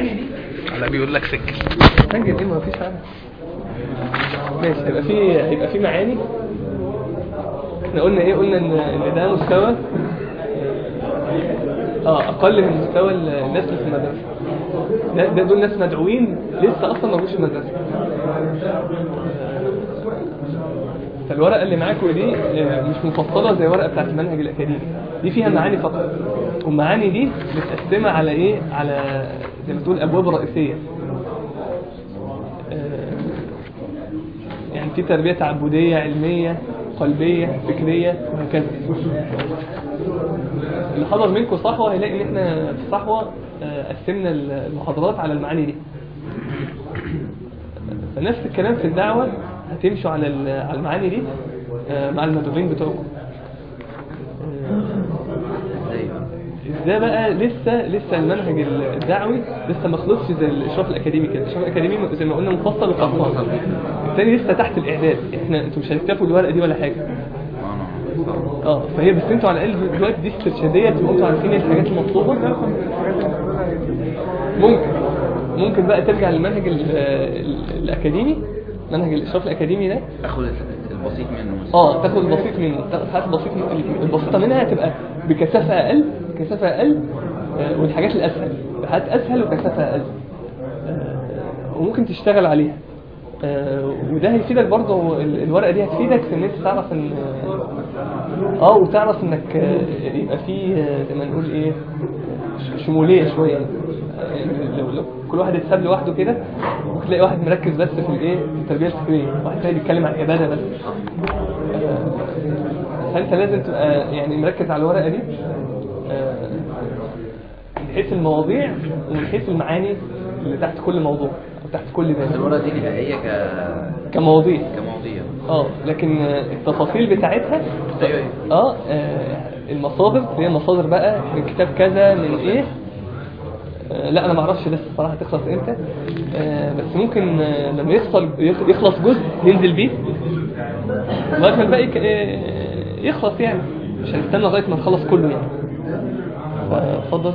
دي لا بيقول لك سجل سجل إيه ما فيش حاجة. ماشي هيبقى في هيبقى في معاني. إحنا قلنا إيه؟ قلنا ان إن ده مستوى آه أقل من مستوى الناس اللي في المدرسة. ده, ده دول ناس مدعوين لسه أصلا ما جوش المدرسة. فالورقة اللي معاكم دي آه، مش مفصلة زي الورقه بتاعت المنهج الأكاديمي. دي فيها معاني فقط. والمعاني دي متقسمة على إيه؟ على زي ما تقول ابواب رئيسية. آه، يعني في تربية تعبدية علمية قلبية فكرية وهكذا. اللي حضر منكم صحوة هيلاقي إن إحنا في صحوة آه، قسمنا المحاضرات على المعاني دي. فنفس الكلام في الدعوة هتمشوا على المعاني دي آه، مع المدعوين بتوعكم إزاي إزاي بقى لسه لسه المنهج الدعوي لسه ما خلصش زي الاشراف الأكاديمي كده. الاشراف الأكاديمي زي ما قلنا مفصل وقرصان الثاني لسه تحت الإعداد. إحنا أنتوا مش هتكتفوا الورقه دي ولا حاجة. آه فهي بس أنتوا على الأقل دلوقتي دي استرشادية تبقوا أنتوا عارفين الحاجات المطلوبة. ممكن. ممكن بقى ترجع للمنهج ال- ال- الأكاديمي. منهج الاشراف الأكاديمي ده. أخد البسيط منه. آه تاخد البسيط منه تاخد حاجات البسيط البسيطة منها هتبقى بكثافة أقل كثافة أقل آه، والحاجات الأسهل. حاجات اسهل وكثافة أقل. آه، وممكن تشتغل عليها. آه، وده هيفيدك برضه ال- الورقة دي هتفيدك في إن أنت تعرف ان آه وتعرف إنك يبقى في آه، زي ما نقول إيه شمولية شوية. لو لو كل واحد يتساب لوحده كده ممكن تلاقي واحد مركز بس في الايه في التربيه الفكريه واحد تاني بيتكلم عن العباده بس. فانت لازم تبقى يعني مركز على الورقة دي آه، من حيث المواضيع ومن حيث المعاني اللي تحت كل موضوع أو تحت كل باب. الورقة دي نهائيه ك كمواضيع. كمواضيع. آه لكن التفاصيل بتاعتها أيوه آه آه، المصادر هي مصادر بقى من كتاب كذا من إيه؟ لا أنا ما أعرفش لسه الصراحة تخلص إمتى. آه، بس ممكن آه، لما يخلص يخلص جزء ننزل بيه. لغاية ما الباقي آه، يخلص يعني. مش هنستنى لغاية ما نخلص كله يعني. فاتفضل.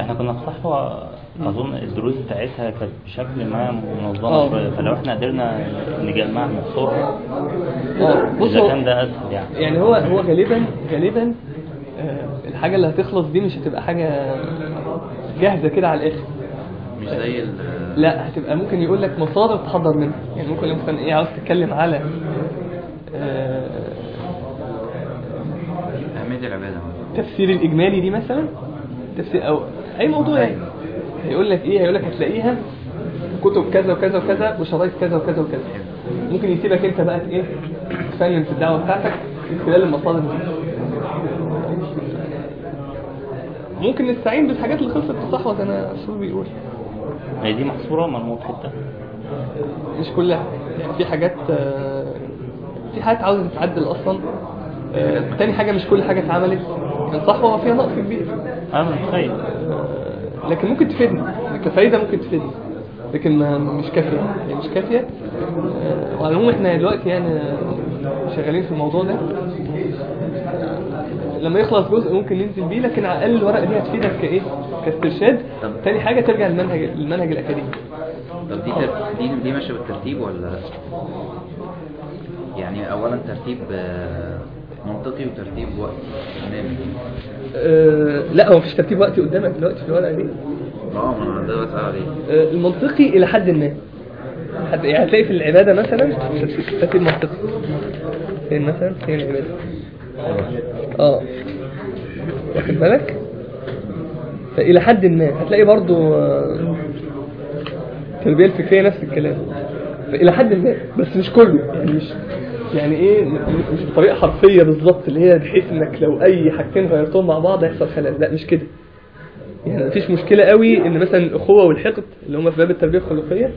إحنا كنا في صحوة. أظن الدروس بتاعتها كانت بشكل ما منظمة آه. شوية. فلو إحنا قدرنا نجمعها بسرعة بص إذا كان ده أسهل يعني. يعني هو هو غالبا غالبا آه، الحاجة اللي هتخلص دي مش هتبقى حاجة جاهزة كده على الآخر. مش زي ال لا هتبقى ممكن يقول لك مصادر تحضر منها. يعني ممكن مثلا إيه عاوز تتكلم على اهميه العبادة. تفسير الإجمالي دي مثلا؟ تفسير أو أي موضوع يعني. هيقول لك إيه؟ هيقول لك هتلاقيها كتب كذا وكذا وكذا وشرايط كذا وكذا وكذا. ممكن يسيبك أنت بقى إيه تفنن في الدعوة بتاعتك من خلال المصادر دي. ممكن نستعين بالحاجات اللي خلصت في زي ما الشباب بيقول؟ هي دي محصورة مرموط حتة مش كلها. يعني في حاجات آه، في حاجات عاوزة تتعدل أصلا. آه، تاني حاجة مش كل حاجة اتعملت. يعني صح هو فيها نقص كبير. أنا متخيل. آه، لكن ممكن تفيدني. كفايدة ممكن تفيدني. لكن ما مش كافية. يعني مش كافية. وعلى العموم إحنا دلوقتي يعني شغالين في الموضوع ده. لما يخلص جزء ممكن ننزل بيه لكن على الأقل الورقه دي هتفيدك كإيه؟ كاسترشاد. تاني حاجة ترجع للمنهج المنهج الأكاديمي. طب دي تر... دي دي ماشية بالترتيب ولا؟ يعني اولا ترتيب آه، منطقي وترتيب وقت برنامج أه لا هو مفيش ترتيب وقتي قدامك دلوقتي في الورقة دي. آه ما أنا ده بسأل عليه. أه المنطقي إلى حد ما. حد يعني هتلاقي في العبادة مثلا ترتيب منطقي. فين مثلا؟ فين العبادة؟ آه. واخد بالك؟ فإلى حد ما هتلاقي برضو آه، التربيه الفكريه نفس الكلام. فإلى حد ما بس مش كله يعني مش يعني إيه مش بطريقة حرفية بالظبط اللي هي بحيث إنك لو أي حاجتين غيرتهم مع بعض هيحصل خلل لا مش كده. يعني مفيش مشكلة قوي إن مثلا الأخوة والحقد اللي هم في باب التربية الخلقيه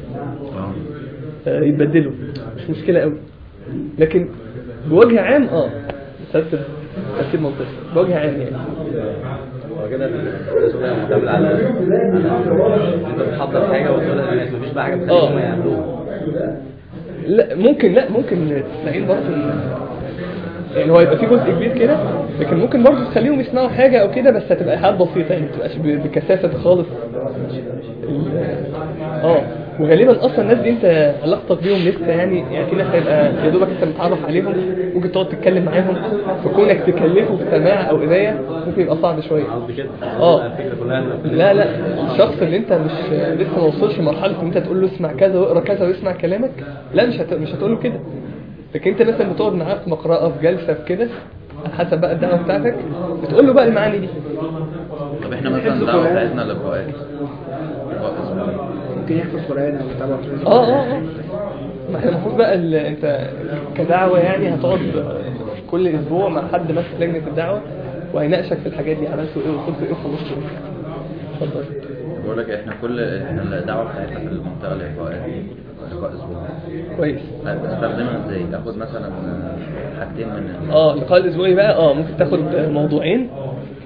آه، يتبدلوا. مش مشكلة قوي. لكن بوجه عام آه ترتيب ترتيب منطقي بوجه عام يعني. كده التسويق معتمد على انت بتحضر حاجة وتقولها للناس مفيش بقى حاجة. بتخليهم يعملوها. لا ممكن لا ممكن تستعين برضه يعني هو يبقى في جزء كبير كده لكن ممكن برضه تخليهم يسمعوا حاجة أو كده بس هتبقى حاجات بسيطة يعني ما تبقاش بكثافة خالص. ال- آه. وغالبا أصلا الناس دي أنت علاقتك بيهم لسه يعني يعني في ناس هيبقى يا دوبك أنت متعرف عليهم ممكن تقعد تتكلم معاهم فكونك تكلفه في سماع أو قرايه ممكن يبقى صعب شوية. قصدي كده آه. لا لا الشخص اللي أنت مش لسه ما وصلش لمرحلة إن أنت تقول له اسمع كذا واقرأ كذا واسمع كلامك لا مش هت... مش هتقول له كده. لكن أنت مثلا بتقعد معاه في مقرأة في جلسة في كده على حسب بقى الدعوة بتاعتك بتقول له بقى المعاني دي. طب إحنا مثلا الدعوه بتاعتنا أسبوعي. ممكن يحفظ قرآن أو يتابع قرآن. آه آه آه. ما إحنا المفروض بقى. أنت كدعوة يعني هتقعد كل أسبوع مع حد ماسك لجنة الدعوة وهيناقشك في الحاجات دي. عملتوا إيه وصلتوا إيه وخلصتوا إيه. اتفضل. بقول لك إحنا كل إحنا الدعوة بتاعتنا في المنطقة لقاء لقاء اسبوعي كويس. استخدمها إزاي؟ اخد مثلا حاجتين من آه اللقاء الاسبوعي بقى آه ممكن تاخد موضوعين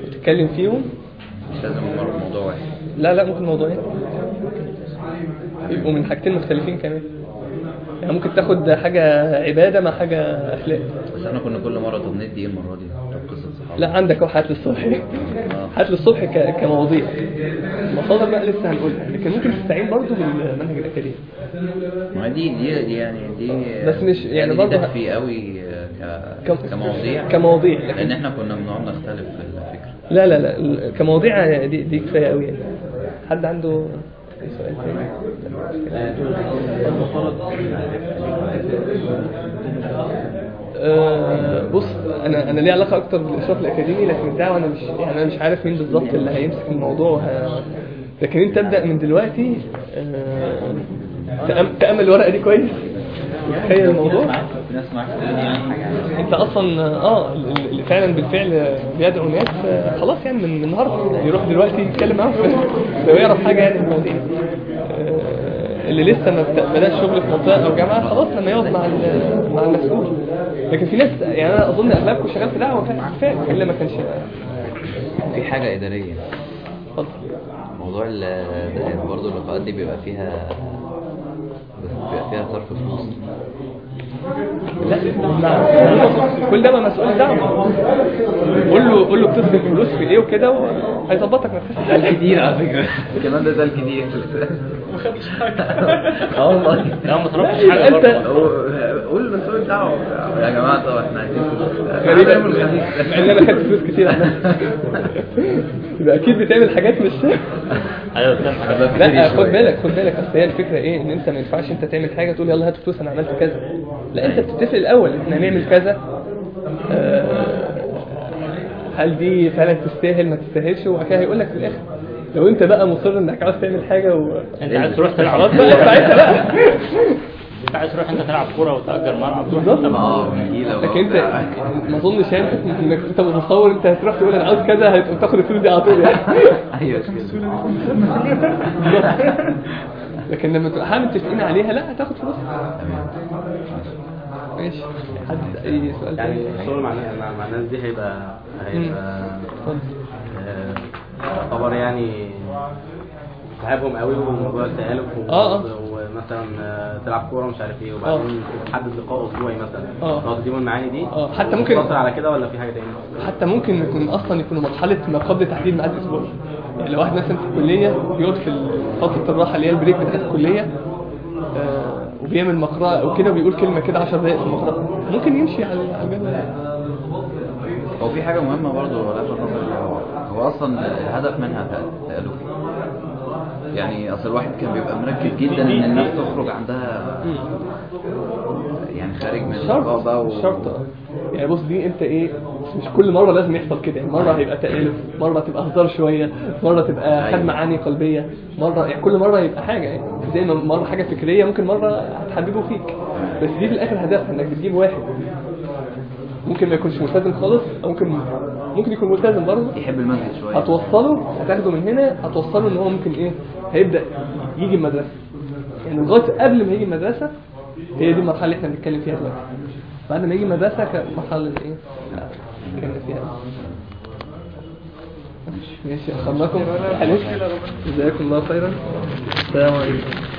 وتتكلم فيهم. مش لازم مرة موضوع واحد. لا لا ممكن موضوعين. يبقوا من حاجتين مختلفين كمان. يعني ممكن تاخد حاجة عبادة مع حاجة أخلاق. بس إحنا كنا كل مرة طب ندي إيه المرة دي؟ طب لا عندك أهو هات للصبح. هات للصبح ك- كمواضيع. المصادر بقى لسه هنقولها. لكن ممكن تستعين برضو بالمنهج الأكاديمي. ما هي دي دي دي يعني دي بس مش- يعني دي برضه تكفي قوي كم- كمواضيع. كمواضيع لأن لكن إحنا كنا بنقعد نختلف في الفكرة. لا لا لا كمواضيع دي, دي كفاية قوي يعني. حد عنده سؤال تاني؟ آه، بص أنا أنا ليه علاقة أكتر بالإشراف الأكاديمي؟ لكن الدعوه أنا مش يعني أنا مش عارف مين بالظبط اللي هيمسك الموضوع. وه... لكن أنت ابدا من دلوقتي تأم- تأمل الورقة دي كويس؟ وتخيل الموضوع. أنت أصلا أه اللي فعلا بالفعل بيدعو ناس آه، خلاص يعني من النهارده يروح دلوقتي يتكلم معاهم لو يعرف حاجة يعني في المواضيع اللي لسه ما بدأش شغل في منطقة أو جامعة خلاص لما يقعد مع ال- مع المسؤول. لكن في ناس يعني أنا أظن أغلبكم شغال في دعوة كان كفاية إلا ما كانش في حاجة إدارية. اتفضل. موضوع ال- برضه اللقاءات دي بيبقى فيها بيبقى فيها صرف فلوس لا. كل ده بقى مسؤول دعوة. قول له قول له بتصرف فلوس في إيه وكده وهيظبطك ما تخافش ده الكتير على فكرة. كمان ده ده الكتير آه والله. لا ما لا، حاجة انت- قول مسؤول الدعوة. يا جماعة طب إحنا عايزين غريبة يوم الخميس. ان أنا خدت فلوس كتير. يبقى أكيد بتعمل حاجات مش أيوه لا خد بالك خد بالك. أصل هي الفكرة إيه؟ إن أنت ما ينفعش أنت تعمل حاجة تقول يلا هات فلوس أنا عملت كذا. لا أنت بتتفق الأول إحنا هنعمل كذا. آه، هل دي فعلا تستاهل؟ ما تستاهلش. وبعد كده هيقول لك في الآخر لو أنت بقى مصر إنك عاوز تعمل حاجة و... أنت عايز تروح تلعب. بقى ساعتها بقى أنت عايز تروح أنت تلعب كورة وتأجر ملعب. بالظبط. أنت آه لكن أنت ما أظنش يعني إنك أنت متصور أنت هتروح تقول أنا عاوز كذا هت- تاخد الفلوس دي على طول يعني. أيوه لكن لما تبقى متفقين عليها لا هتاخد فلوس. ماشي حد أي سؤال يعني الشغل مع مع الناس دي هيبقى هيبقى. آه، يعتبر يعني تعبهم قوي وموضوع التآلف و- آه، آه. ومثلا آه، تلعب كورة مش عارف إيه وبعدين تحدد لقاء أسبوعي مثلا آه. تجيبوا المعاني دي آه، حتى ممكن- على كده ولا في حاجة تاني؟ حتى ممكن يكون أصلا يكونوا مرحلة ما قبل تحديد ميعاد اسبوعي يعني لو واحد مثلا في الكلية بيقعد في فترة الراحة اللي هي البريك بتاعت الكلية آه وبيعمل مقرأة أو كده وبيقول كلمة كده 10 دقائق في المقرأة ممكن يمشي على الجدول ده. هو في حاجة مهمة برضه لفت نظري هو هو أصلا الهدف منها تألف يعني أصل الواحد كان بيبقى مركز جدا إن الناس تخرج عندها يعني خارج من بقى و... شرط آه. يعني بص دي أنت إيه مش كل مرة لازم يحصل كده. يعني مرة هيبقى تألف مرة تبقى هزار شوية مرة تبقى خد أيوة. معاني قلبية مرة يعني كل مرة يبقى حاجة. يعني زي ما مرة حاجة فكرية ممكن مرة هتحببه فيك. بس دي في الآخر هدفها إنك بتجيب واحد. ممكن ما يكونش ملتزم خالص أو ممكن ممكن يكون ملتزم برضه. يحب المسجد شوية. هتوصله هتاخده من هنا هتوصله إن هو ممكن إيه هيبدأ يجي المدرسة. يعني لغاية قبل ما يجي المدرسة هي دي المرحلة اللي إحنا بنتكلم فيها دلوقتي. بعد ما يجي المدرسة اللي إيه؟ كنا فيها. ماشي. اخرناكم جزاكم الله خيرا. السلام عليكم.